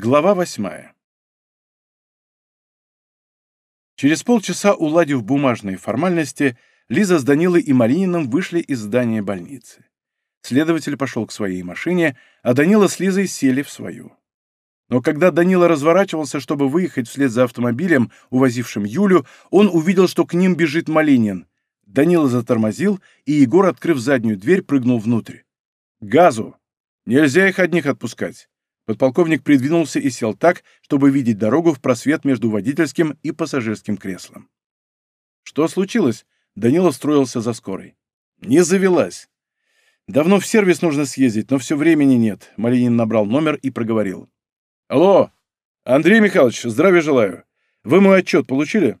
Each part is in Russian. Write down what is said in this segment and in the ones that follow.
Глава восьмая. Через полчаса, уладив бумажные формальности, Лиза с Данилой и Малининым вышли из здания больницы. Следователь пошел к своей машине, а Данила с Лизой сели в свою. Но когда Данила разворачивался, чтобы выехать вслед за автомобилем, увозившим Юлю, он увидел, что к ним бежит Малинин. Данила затормозил, и Егор, открыв заднюю дверь, прыгнул внутрь. «Газу! Нельзя их одних отпускать!» Подполковник придвинулся и сел так, чтобы видеть дорогу в просвет между водительским и пассажирским креслом. «Что случилось?» Данила строился за скорой. «Не завелась. Давно в сервис нужно съездить, но все времени нет». Малинин набрал номер и проговорил. «Алло! Андрей Михайлович, здравия желаю. Вы мой отчет получили?»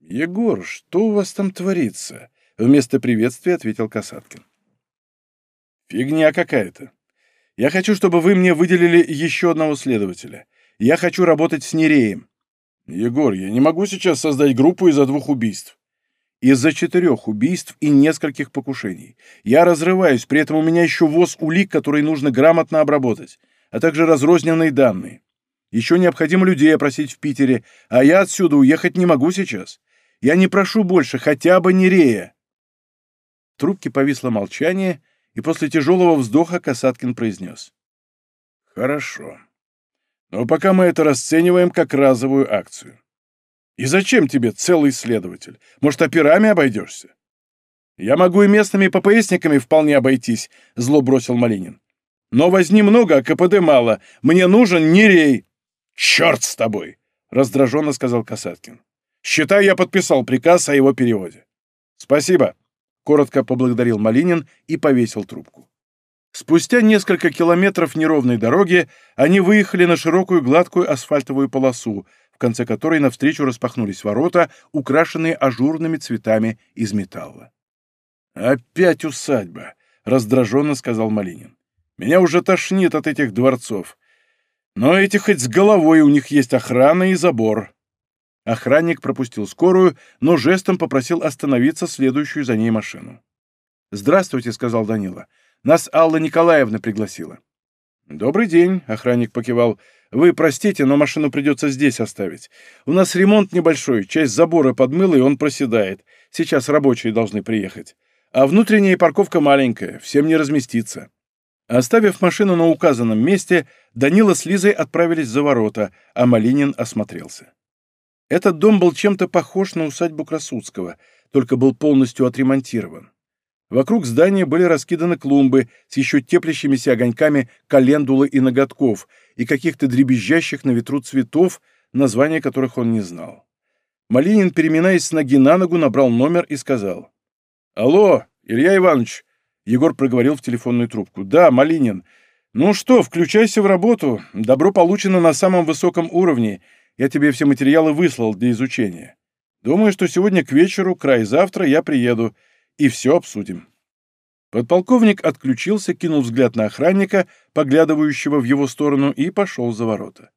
«Егор, что у вас там творится?» Вместо приветствия ответил Касаткин. «Фигня какая-то. Я хочу, чтобы вы мне выделили еще одного следователя. Я хочу работать с Нереем. Егор, я не могу сейчас создать группу из-за двух убийств. Из-за четырех убийств и нескольких покушений. Я разрываюсь, при этом у меня еще воз улик, которые нужно грамотно обработать, а также разрозненные данные. Еще необходимо людей опросить в Питере, а я отсюда уехать не могу сейчас. Я не прошу больше, хотя бы Нерея. В трубке повисло молчание — и после тяжелого вздоха Касаткин произнес. «Хорошо. Но пока мы это расцениваем как разовую акцию. И зачем тебе целый следователь? Может, операми обойдешься?» «Я могу и местными ППСниками вполне обойтись», — зло бросил Малинин. «Но возни много, а КПД мало. Мне нужен Нерей». «Черт с тобой!» — раздраженно сказал Касаткин. «Считай, я подписал приказ о его переводе». «Спасибо», Коротко поблагодарил Малинин и повесил трубку. Спустя несколько километров неровной дороги они выехали на широкую гладкую асфальтовую полосу, в конце которой навстречу распахнулись ворота, украшенные ажурными цветами из металла. «Опять усадьба!» — раздраженно сказал Малинин. «Меня уже тошнит от этих дворцов. Но эти хоть с головой у них есть охрана и забор. Охранник пропустил скорую, но жестом попросил остановиться следующую за ней машину. «Здравствуйте», — сказал Данила. «Нас Алла Николаевна пригласила». «Добрый день», — охранник покивал. «Вы простите, но машину придется здесь оставить. У нас ремонт небольшой, часть забора подмыла, и он проседает. Сейчас рабочие должны приехать. А внутренняя парковка маленькая, всем не разместиться». Оставив машину на указанном месте, Данила с Лизой отправились за ворота, а Малинин осмотрелся. Этот дом был чем-то похож на усадьбу Красудского, только был полностью отремонтирован. Вокруг здания были раскиданы клумбы с еще теплящимися огоньками календулы и ноготков и каких-то дребезжащих на ветру цветов, названия которых он не знал. Малинин, переминаясь с ноги на ногу, набрал номер и сказал. «Алло, Илья Иванович!» Егор проговорил в телефонную трубку. «Да, Малинин. Ну что, включайся в работу. Добро получено на самом высоком уровне. Я тебе все материалы выслал для изучения. Думаю, что сегодня к вечеру, край завтра, я приеду, и все обсудим». Подполковник отключился, кинул взгляд на охранника, поглядывающего в его сторону, и пошел за ворота.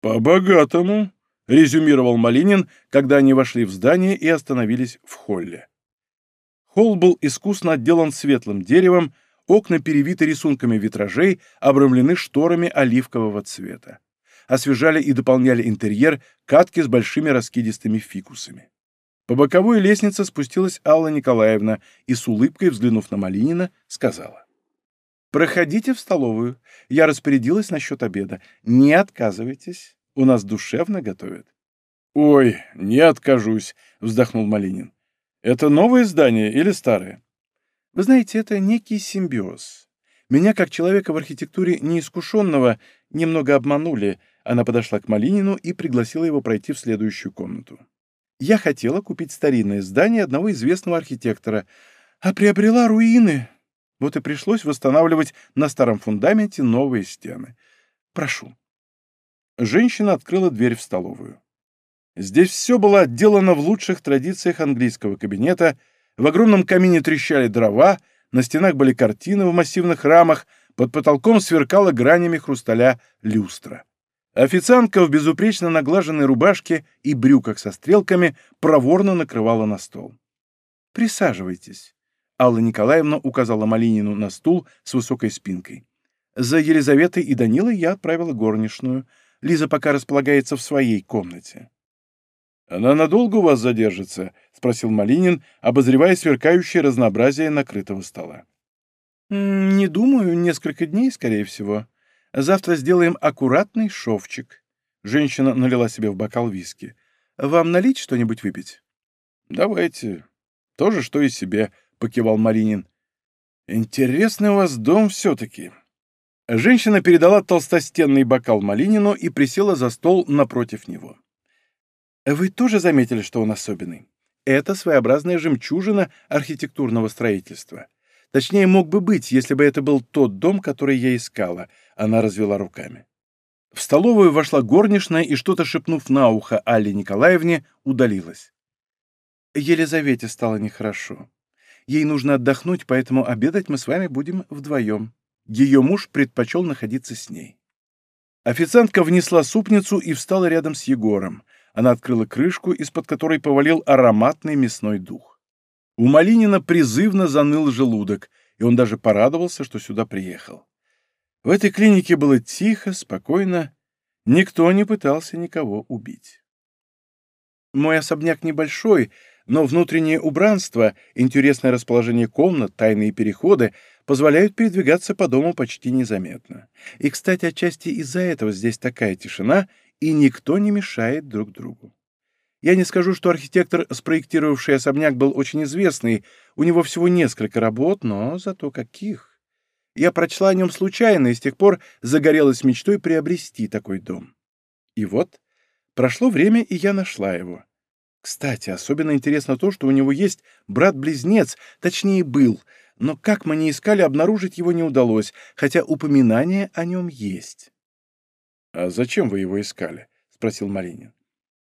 «По-богатому», — резюмировал Малинин, когда они вошли в здание и остановились в холле. Холл был искусно отделан светлым деревом, окна перевиты рисунками витражей, обрамлены шторами оливкового цвета освежали и дополняли интерьер катки с большими раскидистыми фикусами. По боковой лестнице спустилась Алла Николаевна и с улыбкой, взглянув на Малинина, сказала. «Проходите в столовую. Я распорядилась насчет обеда. Не отказывайтесь. У нас душевно готовят». «Ой, не откажусь», — вздохнул Малинин. «Это новое здание или старое?» «Вы знаете, это некий симбиоз. Меня, как человека в архитектуре неискушенного, немного обманули, она подошла к Малинину и пригласила его пройти в следующую комнату. «Я хотела купить старинное здание одного известного архитектора, а приобрела руины. Вот и пришлось восстанавливать на старом фундаменте новые стены. Прошу». Женщина открыла дверь в столовую. Здесь все было отделано в лучших традициях английского кабинета, в огромном камине трещали дрова, на стенах были картины в массивных рамах, под потолком сверкала гранями хрусталя люстра. Официантка в безупречно наглаженной рубашке и брюках со стрелками проворно накрывала на стол. «Присаживайтесь», — Алла Николаевна указала Малинину на стул с высокой спинкой. За Елизаветой и Данилой я отправила горничную. Лиза пока располагается в своей комнате. «Она надолго у вас задержится?» — спросил Малинин, обозревая сверкающее разнообразие накрытого стола. «Не думаю, несколько дней, скорее всего. Завтра сделаем аккуратный шовчик». Женщина налила себе в бокал виски. «Вам налить что-нибудь выпить?» «Давайте. Тоже что и себе», — покивал Маринин. «Интересный у вас дом все-таки». Женщина передала толстостенный бокал Малинину и присела за стол напротив него. «Вы тоже заметили, что он особенный? Это своеобразная жемчужина архитектурного строительства. Точнее, мог бы быть, если бы это был тот дом, который я искала», — она развела руками. В столовую вошла горничная и, что-то шепнув на ухо Алле Николаевне, удалилась. Елизавете стало нехорошо. Ей нужно отдохнуть, поэтому обедать мы с вами будем вдвоем. Ее муж предпочел находиться с ней. Официантка внесла супницу и встала рядом с Егором. Она открыла крышку, из-под которой повалил ароматный мясной дух. У Малинина призывно заныл желудок, и он даже порадовался, что сюда приехал. В этой клинике было тихо, спокойно, никто не пытался никого убить. Мой особняк небольшой, но внутреннее убранство, интересное расположение комнат, тайные переходы позволяют передвигаться по дому почти незаметно. И, кстати, отчасти из-за этого здесь такая тишина, и никто не мешает друг другу. Я не скажу, что архитектор, спроектировавший особняк, был очень известный, у него всего несколько работ, но зато каких. Я прочла о нем случайно и с тех пор загорелась мечтой приобрести такой дом. И вот, прошло время, и я нашла его. Кстати, особенно интересно то, что у него есть брат-близнец, точнее был, но как мы не искали, обнаружить его не удалось, хотя упоминание о нем есть. — А зачем вы его искали? — спросил Маринин. —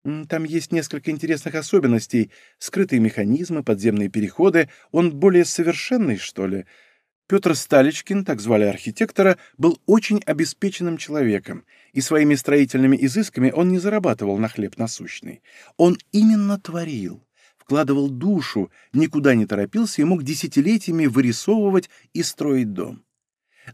Там есть несколько интересных особенностей. Скрытые механизмы, подземные переходы. Он более совершенный, что ли. Петр Сталичкин, так звали архитектора, был очень обеспеченным человеком, и своими строительными изысками он не зарабатывал на хлеб насущный. Он именно творил, вкладывал душу, никуда не торопился и мог десятилетиями вырисовывать и строить дом.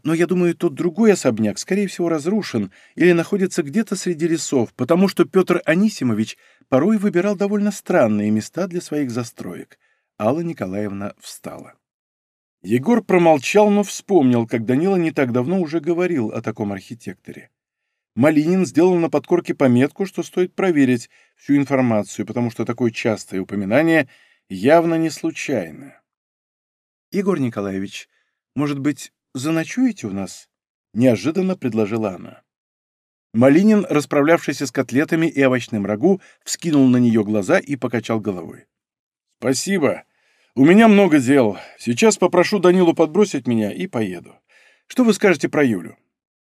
Но я думаю, тот другой особняк, скорее всего, разрушен или находится где-то среди лесов, потому что Петр Анисимович порой выбирал довольно странные места для своих застроек. Алла Николаевна встала. Егор промолчал, но вспомнил, как Данила не так давно уже говорил о таком архитекторе. Малинин сделал на подкорке пометку, что стоит проверить всю информацию, потому что такое частое упоминание явно не случайно. «Егор Николаевич, может быть, заночуете у нас?» — неожиданно предложила она. Малинин, расправлявшийся с котлетами и овощным рагу, вскинул на нее глаза и покачал головой. «Спасибо. У меня много дел. Сейчас попрошу Данилу подбросить меня и поеду. Что вы скажете про Юлю?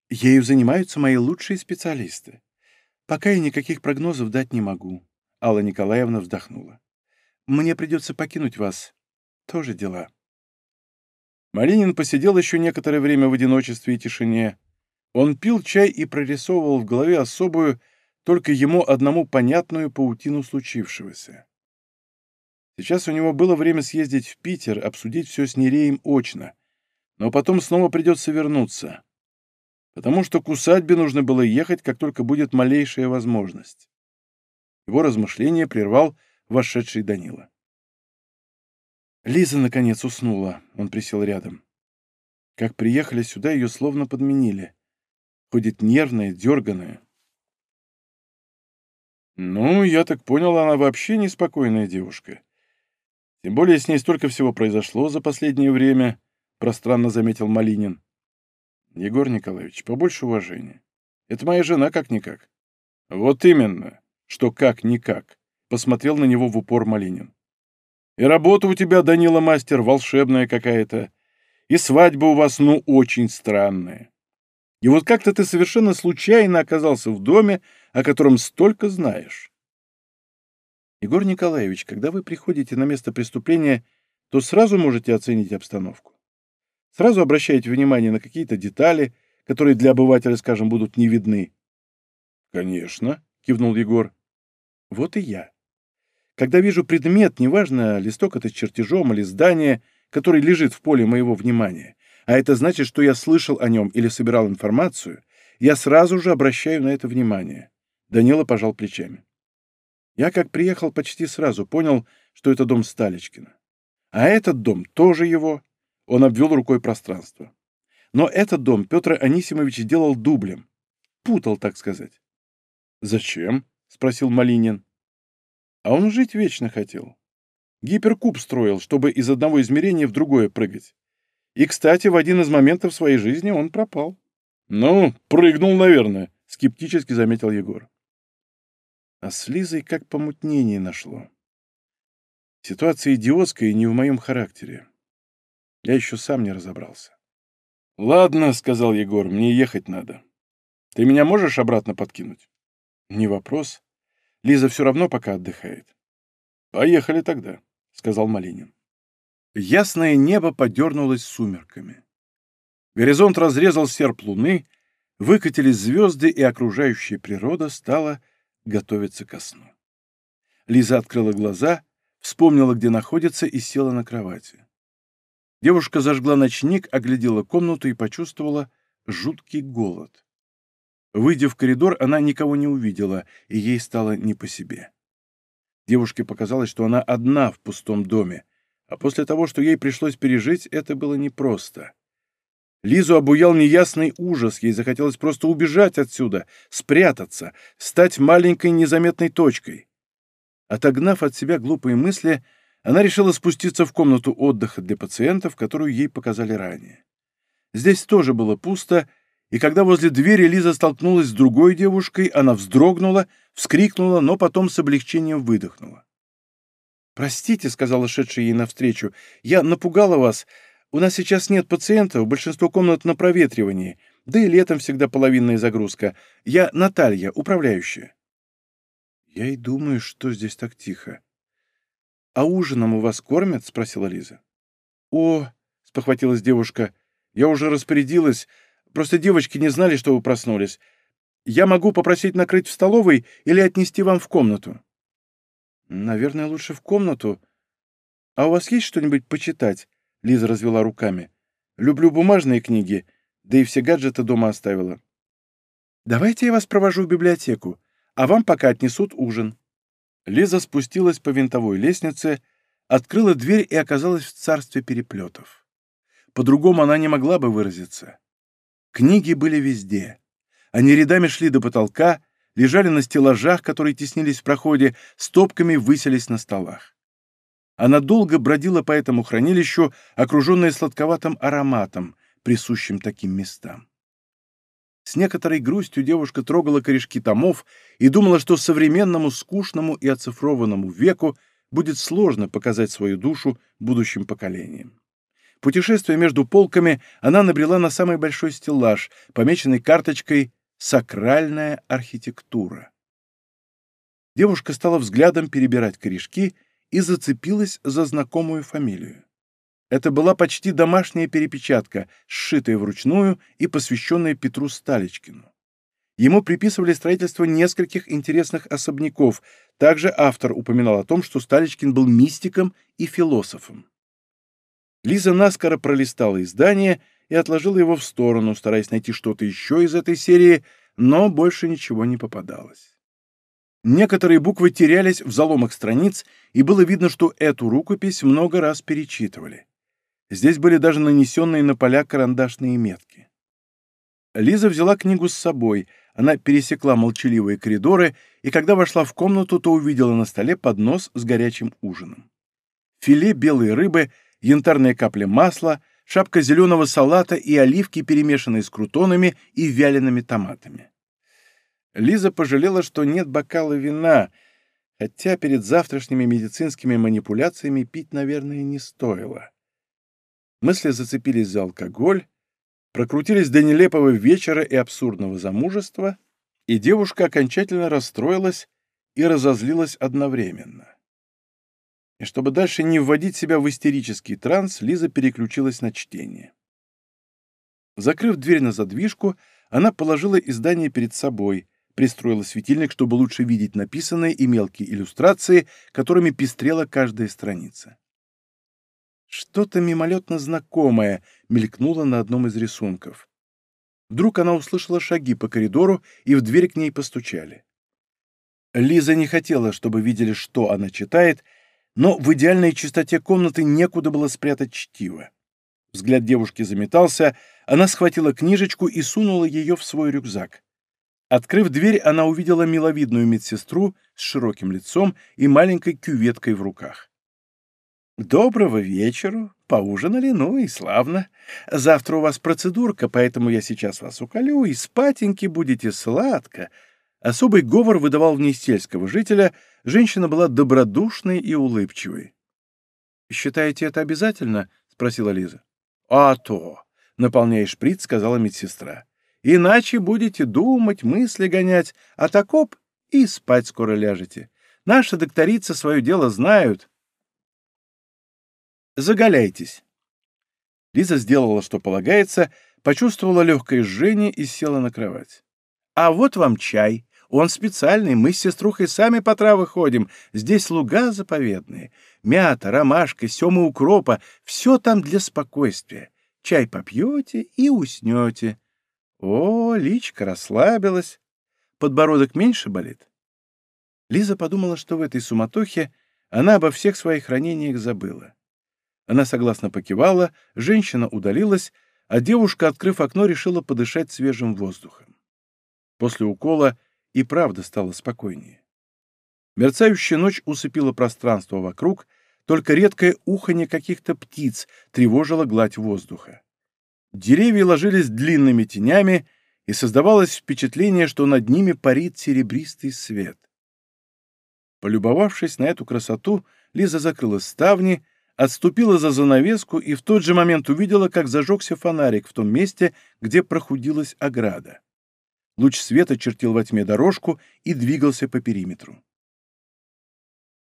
Ею занимаются мои лучшие специалисты. Пока я никаких прогнозов дать не могу. Алла Николаевна вздохнула. Мне придется покинуть вас. Тоже дела. Маринин посидел еще некоторое время в одиночестве и тишине. Он пил чай и прорисовывал в голове особую, только ему одному понятную паутину случившегося. Сейчас у него было время съездить в Питер, обсудить все с Нереем очно. Но потом снова придется вернуться. Потому что к усадьбе нужно было ехать, как только будет малейшая возможность. Его размышление прервал вошедший Данила. Лиза, наконец, уснула. Он присел рядом. Как приехали сюда, ее словно подменили. Ходит нервная, дерганая. Ну, я так понял, она вообще неспокойная девушка. Тем более с ней столько всего произошло за последнее время, пространно заметил Малинин. Егор Николаевич, побольше уважения. Это моя жена как-никак. Вот именно, что как-никак, посмотрел на него в упор Малинин. И работа у тебя, Данила Мастер, волшебная какая-то. И свадьба у вас, ну, очень странная. И вот как-то ты совершенно случайно оказался в доме, о котором столько знаешь. Егор Николаевич, когда вы приходите на место преступления, то сразу можете оценить обстановку. Сразу обращаете внимание на какие-то детали, которые для обывателя, скажем, будут не видны. Конечно, кивнул Егор. Вот и я. Когда вижу предмет, неважно, листок это с чертежом или здание, который лежит в поле моего внимания, а это значит, что я слышал о нем или собирал информацию, я сразу же обращаю на это внимание. Данила пожал плечами. Я, как приехал, почти сразу понял, что это дом Сталичкина. А этот дом тоже его. Он обвел рукой пространство. Но этот дом Петр Анисимович делал дублем. Путал, так сказать. «Зачем?» — спросил Малинин. «А он жить вечно хотел. Гиперкуб строил, чтобы из одного измерения в другое прыгать. И, кстати, в один из моментов своей жизни он пропал». «Ну, прыгнул, наверное», — скептически заметил Егор. А с Лизой как помутнение нашло. Ситуация идиотская и не в моем характере. Я еще сам не разобрался. «Ладно», — сказал Егор, — «мне ехать надо. Ты меня можешь обратно подкинуть?» «Не вопрос. Лиза все равно пока отдыхает». «Поехали тогда», — сказал Малинин. Ясное небо подернулось сумерками. Горизонт разрезал серп луны, выкатились звезды, и окружающая природа стала готовиться ко сну. Лиза открыла глаза, вспомнила, где находится, и села на кровати. Девушка зажгла ночник, оглядела комнату и почувствовала жуткий голод. Выйдя в коридор, она никого не увидела, и ей стало не по себе. Девушке показалось, что она одна в пустом доме, а после того, что ей пришлось пережить, это было непросто. Лизу обуял неясный ужас, ей захотелось просто убежать отсюда, спрятаться, стать маленькой незаметной точкой. Отогнав от себя глупые мысли, она решила спуститься в комнату отдыха для пациентов, которую ей показали ранее. Здесь тоже было пусто, и когда возле двери Лиза столкнулась с другой девушкой, она вздрогнула, вскрикнула, но потом с облегчением выдохнула. «Простите», — сказала шедшая ей навстречу, — «я напугала вас. У нас сейчас нет пациентов, большинство комнат на проветривании, да и летом всегда половинная загрузка. Я Наталья, управляющая». «Я и думаю, что здесь так тихо». «А ужином у вас кормят?» — спросила Лиза. «О!» — спохватилась девушка. «Я уже распорядилась. Просто девочки не знали, что вы проснулись. Я могу попросить накрыть в столовой или отнести вам в комнату?» «Наверное, лучше в комнату. А у вас есть что-нибудь почитать?» Лиза развела руками. «Люблю бумажные книги, да и все гаджеты дома оставила». «Давайте я вас провожу в библиотеку, а вам пока отнесут ужин». Лиза спустилась по винтовой лестнице, открыла дверь и оказалась в царстве переплетов. По-другому она не могла бы выразиться. Книги были везде. Они рядами шли до потолка, лежали на стеллажах, которые теснились в проходе, стопками выселись на столах. Она долго бродила по этому хранилищу, окруженная сладковатым ароматом, присущим таким местам. С некоторой грустью девушка трогала корешки томов и думала, что современному, скучному и оцифрованному веку будет сложно показать свою душу будущим поколениям. Путешествуя между полками, она набрела на самый большой стеллаж, помеченный карточкой «Сакральная архитектура». Девушка стала взглядом перебирать корешки — и зацепилась за знакомую фамилию. Это была почти домашняя перепечатка, сшитая вручную и посвященная Петру Сталичкину. Ему приписывали строительство нескольких интересных особняков. Также автор упоминал о том, что Сталичкин был мистиком и философом. Лиза наскоро пролистала издание и отложила его в сторону, стараясь найти что-то еще из этой серии, но больше ничего не попадалось. Некоторые буквы терялись в заломах страниц, и было видно, что эту рукопись много раз перечитывали. Здесь были даже нанесенные на поля карандашные метки. Лиза взяла книгу с собой, она пересекла молчаливые коридоры, и когда вошла в комнату, то увидела на столе поднос с горячим ужином. Филе белой рыбы, янтарная капля масла, шапка зеленого салата и оливки, перемешанные с крутонами и вялеными томатами. Лиза пожалела, что нет бокала вина, хотя перед завтрашними медицинскими манипуляциями пить, наверное, не стоило. Мысли зацепились за алкоголь, прокрутились до нелепого вечера и абсурдного замужества, и девушка окончательно расстроилась и разозлилась одновременно. И чтобы дальше не вводить себя в истерический транс, Лиза переключилась на чтение. Закрыв дверь на задвижку, она положила издание перед собой, пристроила светильник, чтобы лучше видеть написанные и мелкие иллюстрации, которыми пестрела каждая страница. Что-то мимолетно знакомое мелькнуло на одном из рисунков. Вдруг она услышала шаги по коридору, и в дверь к ней постучали. Лиза не хотела, чтобы видели, что она читает, но в идеальной чистоте комнаты некуда было спрятать чтиво. Взгляд девушки заметался, она схватила книжечку и сунула ее в свой рюкзак. Открыв дверь, она увидела миловидную медсестру с широким лицом и маленькой кюветкой в руках. «Доброго вечера. Поужинали? Ну и славно. Завтра у вас процедурка, поэтому я сейчас вас уколю, и спатеньки будете сладко». Особый говор выдавал в ней сельского жителя, женщина была добродушной и улыбчивой. «Считаете это обязательно?» — спросила Лиза. «А то!» — наполняя шприц, сказала медсестра. «Иначе будете думать, мысли гонять, а так оп, и спать скоро ляжете. Наши докторицы свое дело знают». «Заголяйтесь». Лиза сделала, что полагается, почувствовала легкое жжение и села на кровать. «А вот вам чай», он специальный, мы с сеструхой сами по травы ходим. Здесь луга заповедные. Мята, ромашка, сема укропа — все там для спокойствия. Чай попьете и уснете. О, личка расслабилась. Подбородок меньше болит. Лиза подумала, что в этой суматохе она обо всех своих ранениях забыла. Она согласно покивала, женщина удалилась, а девушка, открыв окно, решила подышать свежим воздухом. После укола и правда стало спокойнее. Мерцающая ночь усыпила пространство вокруг, только редкое уханье каких-то птиц тревожило гладь воздуха. Деревья ложились длинными тенями, и создавалось впечатление, что над ними парит серебристый свет. Полюбовавшись на эту красоту, Лиза закрыла ставни, отступила за занавеску и в тот же момент увидела, как зажегся фонарик в том месте, где прохудилась ограда. Луч света чертил во тьме дорожку и двигался по периметру.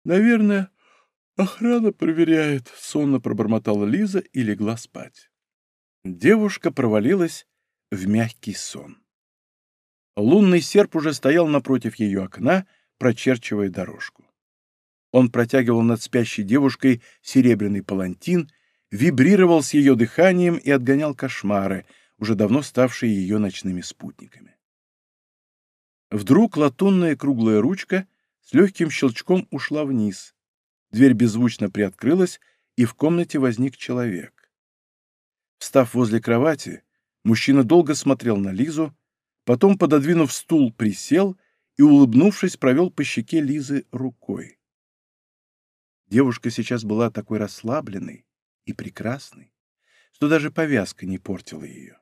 «Наверное, охрана проверяет», — сонно пробормотала Лиза и легла спать. Девушка провалилась в мягкий сон. Лунный серп уже стоял напротив ее окна, прочерчивая дорожку. Он протягивал над спящей девушкой серебряный палантин, вибрировал с ее дыханием и отгонял кошмары, уже давно ставшие ее ночными спутниками. Вдруг латунная круглая ручка с легким щелчком ушла вниз. Дверь беззвучно приоткрылась, и в комнате возник человек. Встав возле кровати, мужчина долго смотрел на Лизу, потом, пододвинув стул, присел и, улыбнувшись, провел по щеке Лизы рукой. Девушка сейчас была такой расслабленной и прекрасной, что даже повязка не портила ее.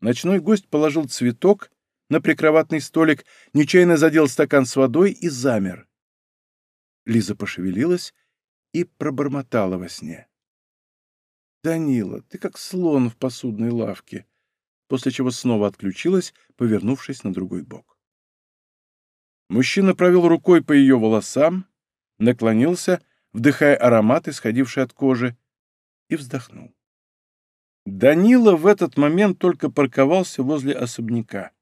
Ночной гость положил цветок на прикроватный столик, нечаянно задел стакан с водой и замер. Лиза пошевелилась и пробормотала во сне. «Данила, ты как слон в посудной лавке», после чего снова отключилась, повернувшись на другой бок. Мужчина провел рукой по ее волосам, наклонился, вдыхая аромат, исходивший от кожи, и вздохнул. Данила в этот момент только парковался возле особняка.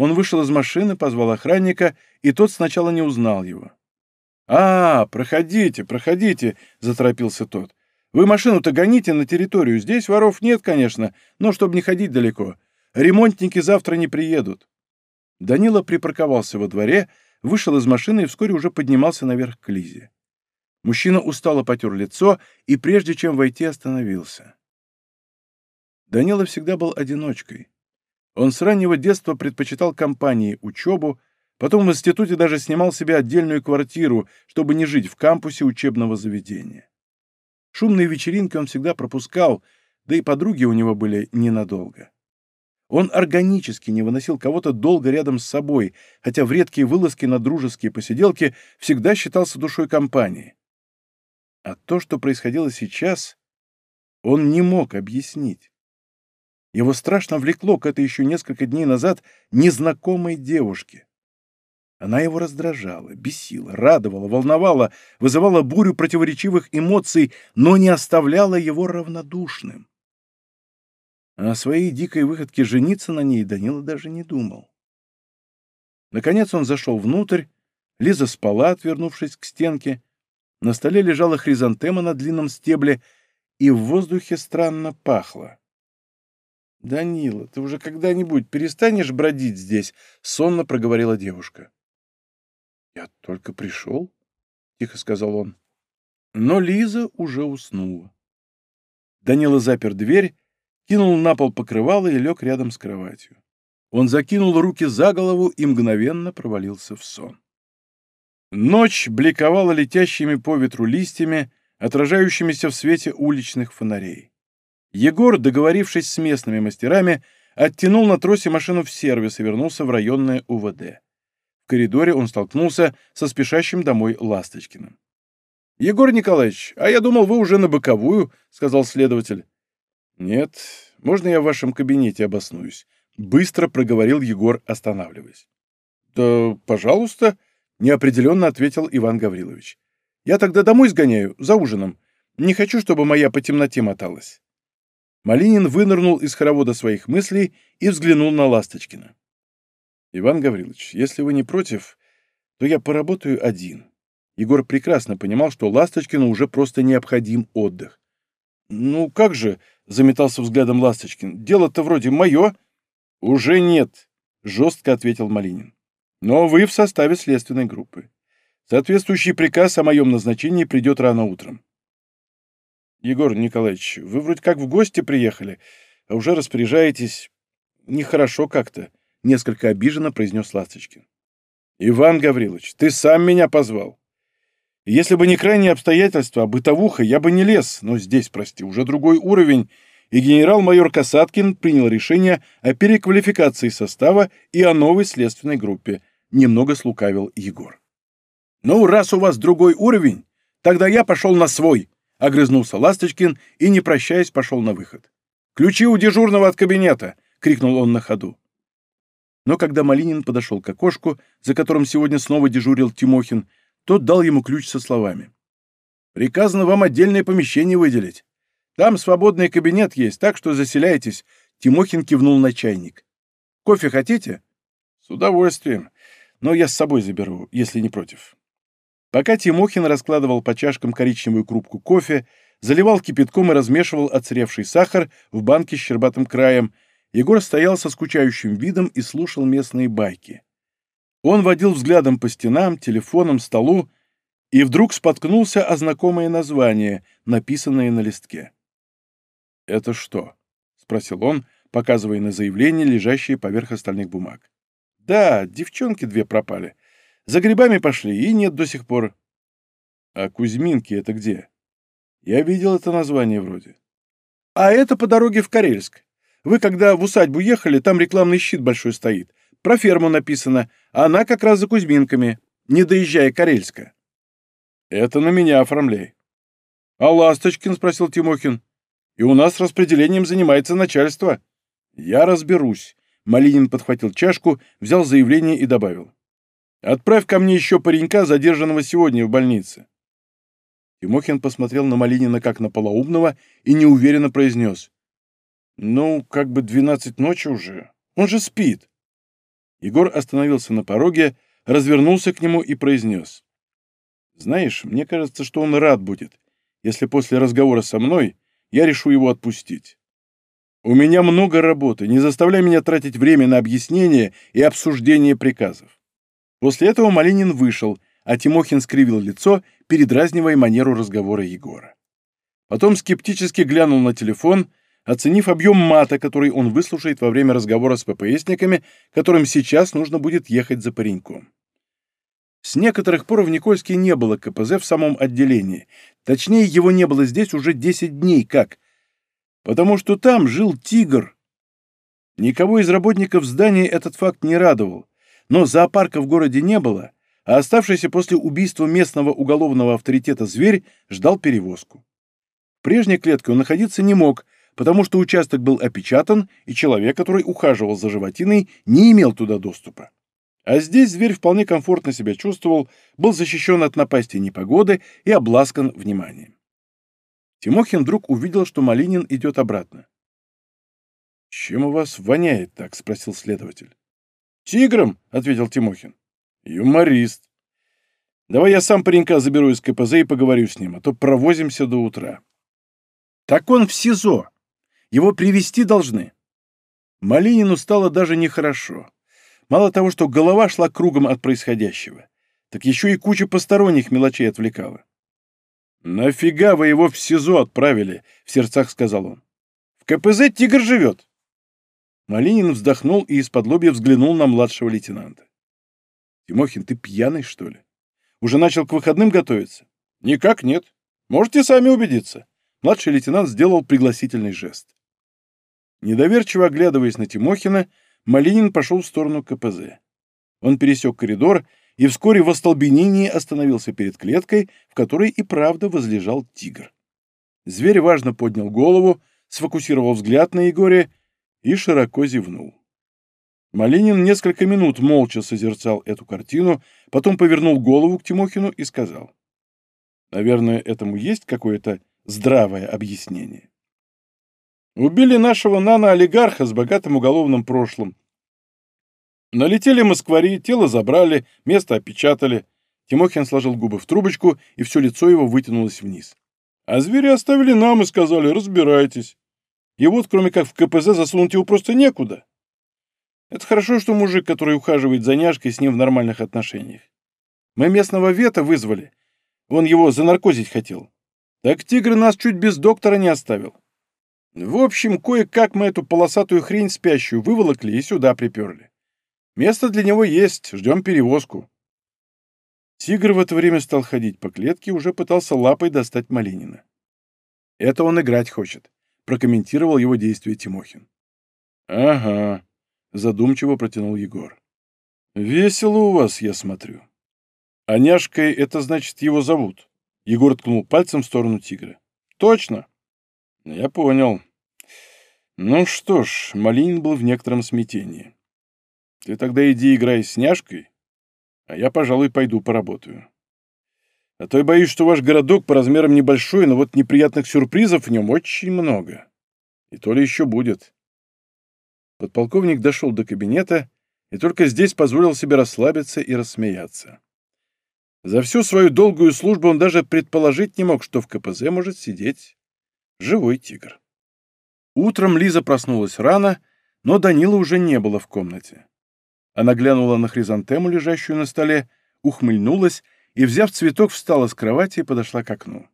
Он вышел из машины, позвал охранника, и тот сначала не узнал его. «А, проходите, проходите», — заторопился тот. «Вы машину-то гоните на территорию. Здесь воров нет, конечно, но чтобы не ходить далеко. Ремонтники завтра не приедут». Данила припарковался во дворе, вышел из машины и вскоре уже поднимался наверх к Лизе. Мужчина устало потер лицо и, прежде чем войти, остановился. Данила всегда был одиночкой. Он с раннего детства предпочитал компании, учебу, потом в институте даже снимал себе отдельную квартиру, чтобы не жить в кампусе учебного заведения. Шумные вечеринки он всегда пропускал, да и подруги у него были ненадолго. Он органически не выносил кого-то долго рядом с собой, хотя в редкие вылазки на дружеские посиделки всегда считался душой компании. А то, что происходило сейчас, он не мог объяснить. Его страшно влекло к этой еще несколько дней назад незнакомой девушке. Она его раздражала, бесила, радовала, волновала, вызывала бурю противоречивых эмоций, но не оставляла его равнодушным. О своей дикой выходке жениться на ней Данила даже не думал. Наконец он зашел внутрь, Лиза спала, отвернувшись к стенке. На столе лежала хризантема на длинном стебле, и в воздухе странно пахло. «Данила, ты уже когда-нибудь перестанешь бродить здесь?» — сонно проговорила девушка. «Я только пришел», — тихо сказал он. Но Лиза уже уснула. Данила запер дверь, кинул на пол покрывало и лег рядом с кроватью. Он закинул руки за голову и мгновенно провалился в сон. Ночь бликовала летящими по ветру листьями, отражающимися в свете уличных фонарей. Егор, договорившись с местными мастерами, оттянул на тросе машину в сервис и вернулся в районное УВД. В коридоре он столкнулся со спешащим домой Ласточкиным. «Егор Николаевич, а я думал, вы уже на боковую», — сказал следователь. «Нет, можно я в вашем кабинете обоснуюсь?» — быстро проговорил Егор, останавливаясь. «Да, пожалуйста», — неопределенно ответил Иван Гаврилович. «Я тогда домой сгоняю, за ужином. Не хочу, чтобы моя по темноте моталась». Малинин вынырнул из хоровода своих мыслей и взглянул на Ласточкина. «Иван Гаврилович, если вы не против, то я поработаю один». Егор прекрасно понимал, что Ласточкину уже просто необходим отдых. «Ну как же?» — заметался взглядом Ласточкин. «Дело-то вроде мое». «Уже нет», — жестко ответил Малинин. «Но вы в составе следственной группы. Соответствующий приказ о моем назначении придет рано утром. Егор Николаевич, вы вроде как в гости приехали, а уже распоряжаетесь... Нехорошо как-то, — несколько обиженно произнес Ласточкин. Иван Гаврилович, ты сам меня позвал. Если бы не крайние обстоятельства, а бытовуха, я бы не лез, но здесь, прости, уже другой уровень, и генерал-майор Касаткин принял решение о переквалификации состава и о новой следственной группе. Немного слукавил Егор. «Ну, раз у вас другой уровень, тогда я пошел на свой», Огрызнулся Ласточкин и, не прощаясь, пошел на выход. «Ключи у дежурного от кабинета!» — крикнул он на ходу. Но когда Малинин подошел к окошку, за которым сегодня снова дежурил Тимохин, тот дал ему ключ со словами. «Приказано вам отдельное помещение выделить. Там свободный кабинет есть, так что заселяйтесь». Тимохин кивнул на чайник. «Кофе хотите?» «С удовольствием. Но я с собой заберу, если не против». Пока Тимохин раскладывал по чашкам коричневую крупку кофе, заливал кипятком и размешивал отсревший сахар в банке с щербатым краем, Егор стоял со скучающим видом и слушал местные байки. Он водил взглядом по стенам, телефонам, столу и вдруг споткнулся о знакомое название, написанное на листке. «Это что?» — спросил он, показывая на заявление, лежащее поверх остальных бумаг. «Да, девчонки две пропали. За грибами пошли, и нет до сих пор. А Кузьминки это где? Я видел это название вроде. А это по дороге в Карельск. Вы когда в усадьбу ехали, там рекламный щит большой стоит. Про ферму написано, а она как раз за Кузьминками, не доезжая Карельска. Это на меня оформляй. А Ласточкин, спросил Тимохин. И у нас распределением занимается начальство. Я разберусь. Малинин подхватил чашку, взял заявление и добавил. Отправь ко мне еще паренька, задержанного сегодня в больнице. Тимохин посмотрел на Малинина как на полоумного и неуверенно произнес. «Ну, как бы двенадцать ночи уже. Он же спит». Егор остановился на пороге, развернулся к нему и произнес. «Знаешь, мне кажется, что он рад будет, если после разговора со мной я решу его отпустить. У меня много работы, не заставляй меня тратить время на объяснение и обсуждение приказов. После этого Малинин вышел, а Тимохин скривил лицо, передразнивая манеру разговора Егора. Потом скептически глянул на телефон, оценив объем мата, который он выслушает во время разговора с ППСниками, которым сейчас нужно будет ехать за пареньком. С некоторых пор в Никольске не было КПЗ в самом отделении. Точнее, его не было здесь уже 10 дней как. Потому что там жил тигр. Никого из работников здания этот факт не радовал. Но зоопарка в городе не было, а оставшийся после убийства местного уголовного авторитета зверь ждал перевозку. В прежней клетке он находиться не мог, потому что участок был опечатан, и человек, который ухаживал за животиной, не имел туда доступа. А здесь зверь вполне комфортно себя чувствовал, был защищен от напасти непогоды и обласкан вниманием. Тимохин вдруг увидел, что Малинин идет обратно. «Чем у вас воняет так?» — спросил следователь. «Тигром», — ответил Тимохин. «Юморист». Давай я сам паренька заберу из КПЗ и поговорю с ним, а то провозимся до утра. Так он в СИЗО. Его привести должны. Малинину стало даже нехорошо. Мало того, что голова шла кругом от происходящего, так еще и куча посторонних мелочей отвлекала. «Нафига вы его в СИЗО отправили?» — в сердцах сказал он. «В КПЗ тигр живет». Малинин вздохнул и из-под лобья взглянул на младшего лейтенанта. «Тимохин, ты пьяный, что ли? Уже начал к выходным готовиться?» «Никак нет. Можете сами убедиться». Младший лейтенант сделал пригласительный жест. Недоверчиво оглядываясь на Тимохина, Малинин пошел в сторону КПЗ. Он пересек коридор и вскоре в остолбенении остановился перед клеткой, в которой и правда возлежал тигр. Зверь важно поднял голову, сфокусировал взгляд на Егоре и широко зевнул. Малинин несколько минут молча созерцал эту картину, потом повернул голову к Тимохину и сказал. «Наверное, этому есть какое-то здравое объяснение. Убили нашего нано-олигарха с богатым уголовным прошлым. Налетели москвари, тело забрали, место опечатали. Тимохин сложил губы в трубочку, и все лицо его вытянулось вниз. А звери оставили нам и сказали, разбирайтесь. Вот, кроме как в КПЗ, засунуть его просто некуда. Это хорошо, что мужик, который ухаживает за няшкой, с ним в нормальных отношениях. Мы местного вета вызвали. Он его занаркозить хотел. Так тигр нас чуть без доктора не оставил. В общем, кое-как мы эту полосатую хрень спящую выволокли и сюда приперли. Место для него есть, ждем перевозку. Тигр в это время стал ходить по клетке и уже пытался лапой достать Малинина. «Это он играть хочет», — прокомментировал его действие Тимохин. «Ага», — задумчиво протянул Егор. «Весело у вас, я смотрю. А няшкой это значит его зовут?» Егор ткнул пальцем в сторону тигра. «Точно!» «Я понял. Ну что ж, Малинин был в некотором смятении. Ты тогда иди играй с няшкой, а я, пожалуй, пойду поработаю. А то я боюсь, что ваш городок по размерам небольшой, но вот неприятных сюрпризов в нем очень много. И то ли еще будет». Подполковник дошел до кабинета и только здесь позволил себе расслабиться и рассмеяться. За всю свою долгую службу он даже предположить не мог, что в КПЗ может сидеть живой тигр. Утром Лиза проснулась рано, но Данила уже не было в комнате. Она глянула на хризантему, лежащую на столе, ухмыльнулась и, взяв цветок, встала с кровати и подошла к окну.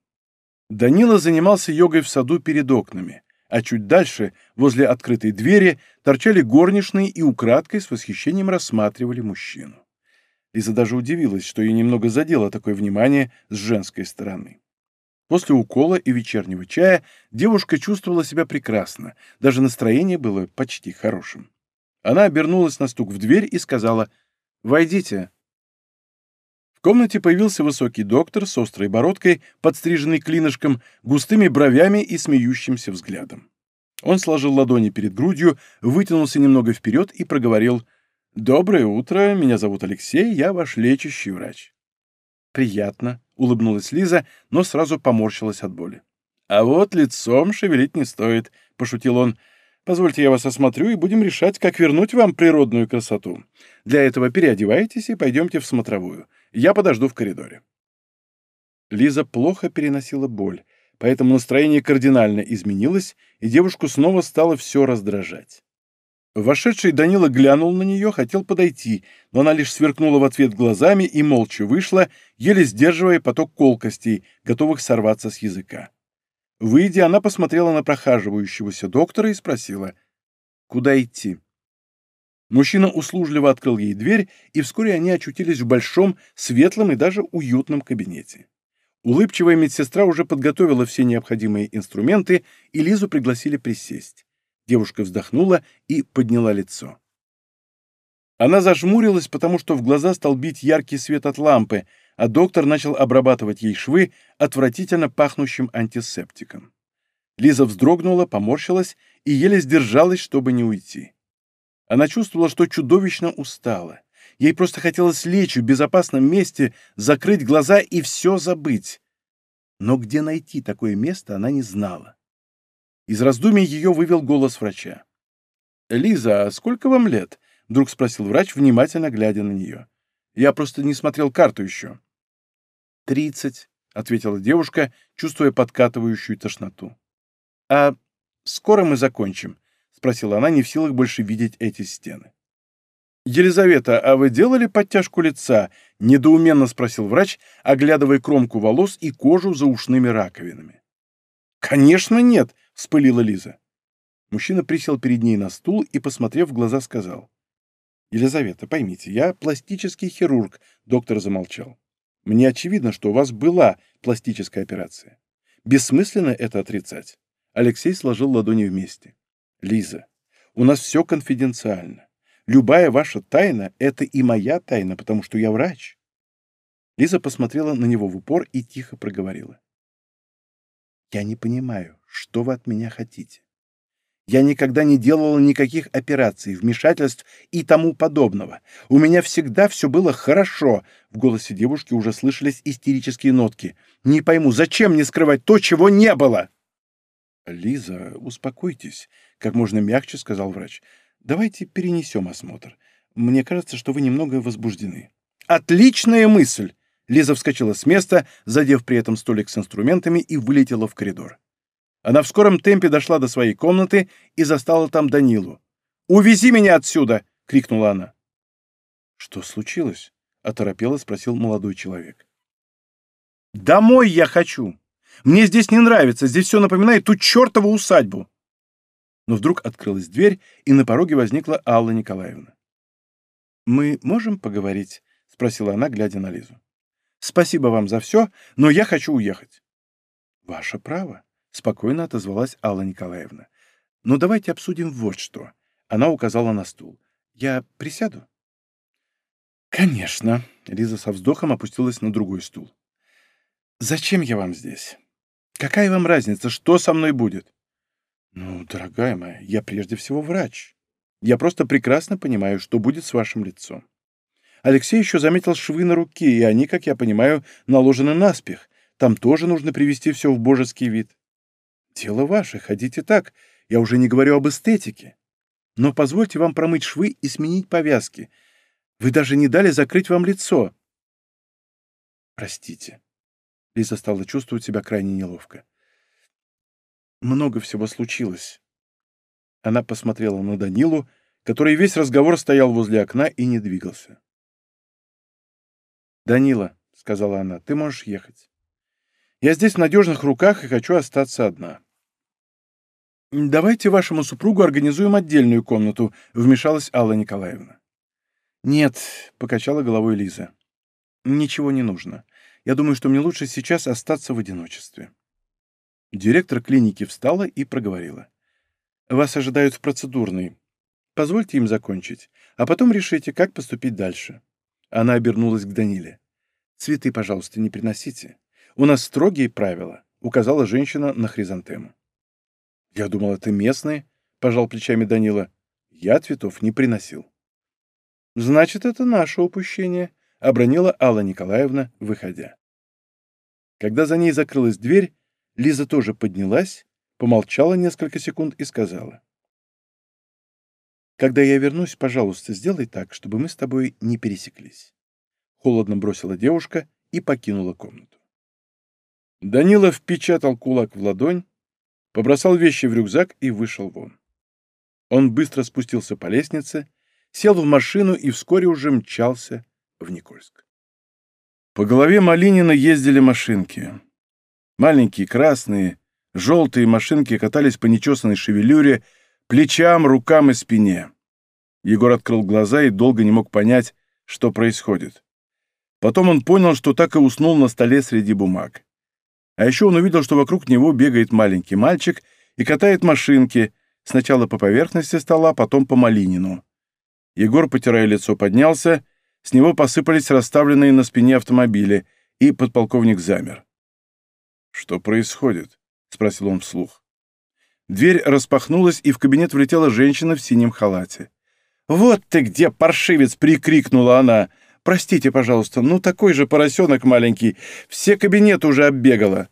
Данила занимался йогой в саду перед окнами, а чуть дальше, возле открытой двери, торчали горничные и украдкой с восхищением рассматривали мужчину. Лиза даже удивилась, что ей немного задело такое внимание с женской стороны. После укола и вечернего чая девушка чувствовала себя прекрасно, даже настроение было почти хорошим. Она обернулась на стук в дверь и сказала «Войдите». Комнате появился высокий доктор с острой бородкой, подстриженный клинышком, густыми бровями и смеющимся взглядом. Он сложил ладони перед грудью, вытянулся немного вперед и проговорил «Доброе утро, меня зовут Алексей, я ваш лечащий врач». «Приятно», — улыбнулась Лиза, но сразу поморщилась от боли. «А вот лицом шевелить не стоит», — пошутил он. «Позвольте, я вас осмотрю, и будем решать, как вернуть вам природную красоту. Для этого переодевайтесь и пойдемте в смотровую. Я подожду в коридоре». Лиза плохо переносила боль, поэтому настроение кардинально изменилось, и девушку снова стало все раздражать. Вошедший Данила глянул на нее, хотел подойти, но она лишь сверкнула в ответ глазами и молча вышла, еле сдерживая поток колкостей, готовых сорваться с языка. Выйдя, она посмотрела на прохаживающегося доктора и спросила, «Куда идти?» Мужчина услужливо открыл ей дверь, и вскоре они очутились в большом, светлом и даже уютном кабинете. Улыбчивая медсестра уже подготовила все необходимые инструменты, и Лизу пригласили присесть. Девушка вздохнула и подняла лицо. Она зажмурилась, потому что в глаза стал бить яркий свет от лампы, а доктор начал обрабатывать ей швы отвратительно пахнущим антисептиком. Лиза вздрогнула, поморщилась и еле сдержалась, чтобы не уйти. Она чувствовала, что чудовищно устала. Ей просто хотелось лечь в безопасном месте, закрыть глаза и все забыть. Но где найти такое место, она не знала. Из раздумий ее вывел голос врача. «Лиза, а сколько вам лет?» — вдруг спросил врач, внимательно глядя на нее. «Я просто не смотрел карту еще». «Тридцать», — ответила девушка, чувствуя подкатывающую тошноту. «А скоро мы закончим?» — спросила она, не в силах больше видеть эти стены. «Елизавета, а вы делали подтяжку лица?» — недоуменно спросил врач, оглядывая кромку волос и кожу за ушными раковинами. «Конечно нет!» — вспылила Лиза. Мужчина присел перед ней на стул и, посмотрев в глаза, сказал. «Елизавета, поймите, я пластический хирург», — доктор замолчал. «Мне очевидно, что у вас была пластическая операция. Бессмысленно это отрицать». Алексей сложил ладони вместе. «Лиза, у нас все конфиденциально. Любая ваша тайна — это и моя тайна, потому что я врач». Лиза посмотрела на него в упор и тихо проговорила. «Я не понимаю, что вы от меня хотите. Я никогда не делала никаких операций, вмешательств и тому подобного. У меня всегда все было хорошо». В голосе девушки уже слышались истерические нотки. «Не пойму, зачем мне скрывать то, чего не было?» «Лиза, успокойтесь», — как можно мягче сказал врач. Давайте перенесем осмотр. Мне кажется, что вы немного возбуждены». «Отличная мысль!» Лиза вскочила с места, задев при этом столик с инструментами, и вылетела в коридор. Она в скором темпе дошла до своей комнаты и застала там Данилу. «Увези меня отсюда!» — крикнула она. «Что случилось?» — оторопело спросил молодой человек. «Домой я хочу! Мне здесь не нравится, здесь все напоминает ту чертову усадьбу!» но вдруг открылась дверь, и на пороге возникла Алла Николаевна. «Мы можем поговорить?» — спросила она, глядя на Лизу. «Спасибо вам за все, но я хочу уехать». «Ваше право», — спокойно отозвалась Алла Николаевна. «Но давайте обсудим вот что». Она указала на стул. «Я присяду?» «Конечно», — Лиза со вздохом опустилась на другой стул. «Зачем я вам здесь? Какая вам разница, что со мной будет? «Ну, дорогая моя, я прежде всего врач. Я просто прекрасно понимаю, что будет с вашим лицом. Алексей еще заметил швы на руке, и они, как я понимаю, наложены наспех. Там тоже нужно привести все в божеский вид. Дело ваше, ходите так. Я уже не говорю об эстетике. Но позвольте вам промыть швы и сменить повязки. Вы даже не дали закрыть вам лицо. Простите. Лиза стала чувствовать себя крайне неловко. Много всего случилось. Она посмотрела на Данилу, который весь разговор стоял возле окна и не двигался. «Данила», — сказала она, — «ты можешь ехать. Я здесь в надежных руках и хочу остаться одна». «Давайте вашему супругу организуем отдельную комнату», — вмешалась Алла Николаевна. «Нет», — покачала головой Лиза. «Ничего не нужно. Я думаю, что мне лучше сейчас остаться в одиночестве». Директор клиники встала и проговорила. «Вас ожидают в процедурной. Позвольте им закончить, а потом решите, как поступить дальше». Она обернулась к Даниле. «Цветы, пожалуйста, не приносите. У нас строгие правила», — указала женщина на хризантему. «Я думал, это местные», — пожал плечами Данила. «Я цветов не приносил». «Значит, это наше упущение», — обронила Алла Николаевна, выходя. Когда за ней закрылась дверь, Лиза тоже поднялась, помолчала несколько секунд и сказала. «Когда я вернусь, пожалуйста, сделай так, чтобы мы с тобой не пересеклись». Холодно бросила девушка и покинула комнату. Данила впечатал кулак в ладонь, побросал вещи в рюкзак и вышел вон. Он быстро спустился по лестнице, сел в машину и вскоре уже мчался в Никольск. По голове Малинина ездили машинки. Маленькие красные, желтые машинки катались по нечесанной шевелюре, плечам, рукам и спине. Егор открыл глаза и долго не мог понять, что происходит. Потом он понял, что так и уснул на столе среди бумаг. А еще он увидел, что вокруг него бегает маленький мальчик и катает машинки, сначала по поверхности стола, потом по Малинину. Егор, потирая лицо, поднялся, с него посыпались расставленные на спине автомобили, и подполковник замер. «Что происходит?» — спросил он вслух. Дверь распахнулась, и в кабинет влетела женщина в синем халате. «Вот ты где, паршивец!» — прикрикнула она. «Простите, пожалуйста, ну такой же поросенок маленький. Все кабинеты уже оббегала».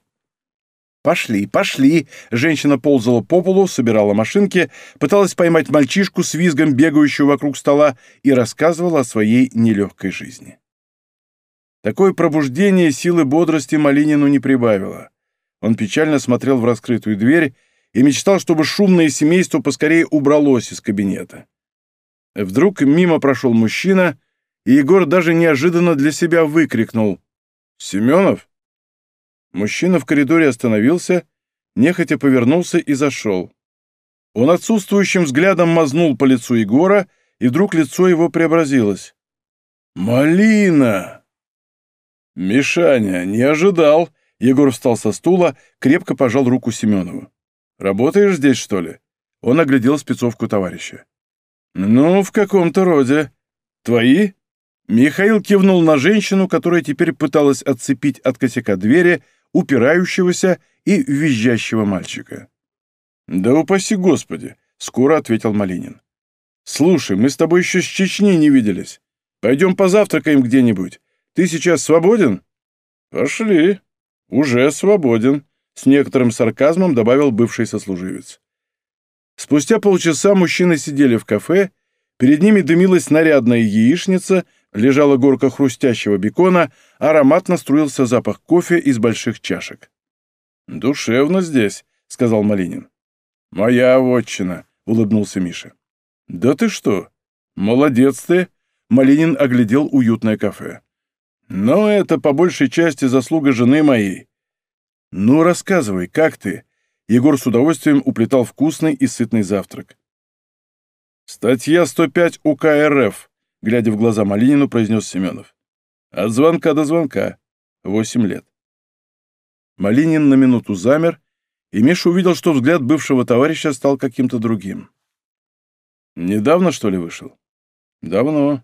«Пошли, пошли!» Женщина ползала по полу, собирала машинки, пыталась поймать мальчишку с визгом, бегающего вокруг стола, и рассказывала о своей нелегкой жизни. Такое пробуждение силы бодрости Малинину не прибавило. Он печально смотрел в раскрытую дверь и мечтал, чтобы шумное семейство поскорее убралось из кабинета. Вдруг мимо прошел мужчина, и Егор даже неожиданно для себя выкрикнул «Семенов?». Мужчина в коридоре остановился, нехотя повернулся и зашел. Он отсутствующим взглядом мазнул по лицу Егора, и вдруг лицо его преобразилось. «Малина!» «Мишаня, не ожидал!» Егор встал со стула, крепко пожал руку Семенову. «Работаешь здесь, что ли?» Он оглядел спецовку товарища. «Ну, в каком-то роде. Твои?» Михаил кивнул на женщину, которая теперь пыталась отцепить от косяка двери упирающегося и визжащего мальчика. «Да упаси Господи!» — скоро ответил Малинин. «Слушай, мы с тобой еще с Чечни не виделись. Пойдем позавтракаем где-нибудь. Ты сейчас свободен?» «Пошли. Уже свободен», — с некоторым сарказмом добавил бывший сослуживец. Спустя полчаса мужчины сидели в кафе, перед ними дымилась нарядная яичница, лежала горка хрустящего бекона, ароматно струился запах кофе из больших чашек. «Душевно здесь», — сказал Малинин. «Моя вотчина», — улыбнулся Миша. «Да ты что? Молодец ты!» — Малинин оглядел уютное кафе. «Но это по большей части заслуга жены моей». «Ну, рассказывай, как ты?» Егор с удовольствием уплетал вкусный и сытный завтрак. «Статья 105 УК РФ», — глядя в глаза Малинину, произнес Семенов. «От звонка до звонка. Восемь лет». Малинин на минуту замер, и Миша увидел, что взгляд бывшего товарища стал каким-то другим. «Недавно, что ли, вышел?» «Давно».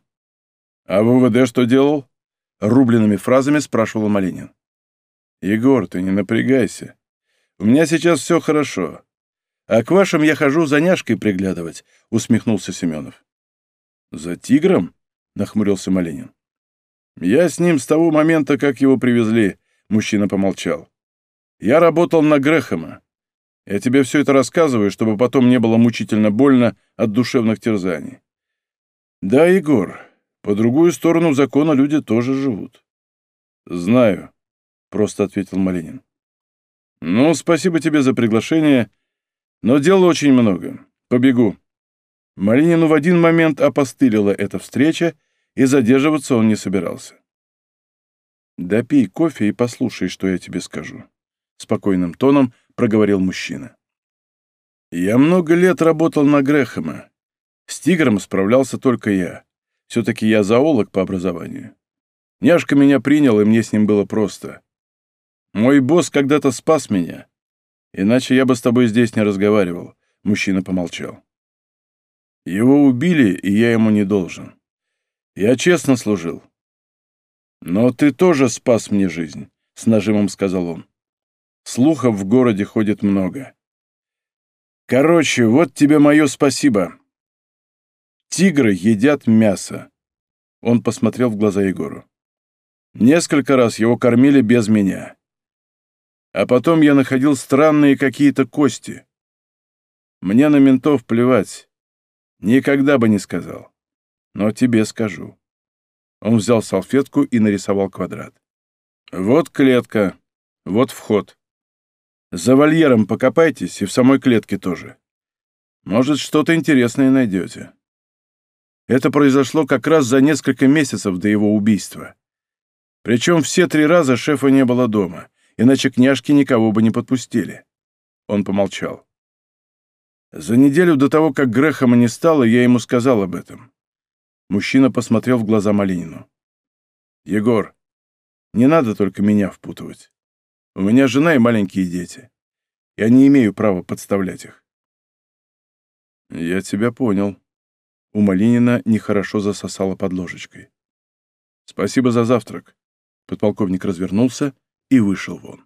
«А в УВД что делал?» Рубленными фразами спрашивал Малинин. «Егор, ты не напрягайся. У меня сейчас все хорошо. А к вашим я хожу за няшкой приглядывать», — усмехнулся Семенов. «За тигром?» — нахмурился Малинин. «Я с ним с того момента, как его привезли», — мужчина помолчал. «Я работал на Грэхэма. Я тебе все это рассказываю, чтобы потом не было мучительно больно от душевных терзаний. Да, Егор, по другую сторону закона люди тоже живут». «Знаю», — просто ответил Малинин. «Ну, спасибо тебе за приглашение, но дела очень много. Побегу». Малинину в один момент опостылила эта встреча, и задерживаться он не собирался. «Допей кофе и послушай, что я тебе скажу», — спокойным тоном проговорил мужчина. «Я много лет работал на Грэхэма. С тигром справлялся только я. Все-таки я зоолог по образованию. Няшка меня принял, и мне с ним было просто. Мой босс когда-то спас меня. Иначе я бы с тобой здесь не разговаривал. Мужчина помолчал. Его убили, и я ему не должен. Я честно служил. Но ты тоже спас мне жизнь, с нажимом сказал он. Слухов в городе ходит много. Короче, вот тебе мое спасибо. Тигры едят мясо. Он посмотрел в глаза Егору. Несколько раз его кормили без меня. А потом я находил странные какие-то кости. Мне на ментов плевать. Никогда бы не сказал. Но тебе скажу. Он взял салфетку и нарисовал квадрат. Вот клетка, вот вход. За вольером покопайтесь и в самой клетке тоже. Может, что-то интересное найдете. Это произошло как раз за несколько месяцев до его убийства. Причем все три раза шефа не было дома — иначе княжки никого бы не подпустили. Он помолчал. За неделю до того, как Грэхэма не стало, я ему сказал об этом. Мужчина посмотрел в глаза Малинину. «Егор, не надо только меня впутывать. У меня жена и маленькие дети. Я не имею права подставлять их». «Я тебя понял». У Малинина нехорошо засосало под ложечкой. «Спасибо за завтрак». Подполковник развернулся и вышел вон.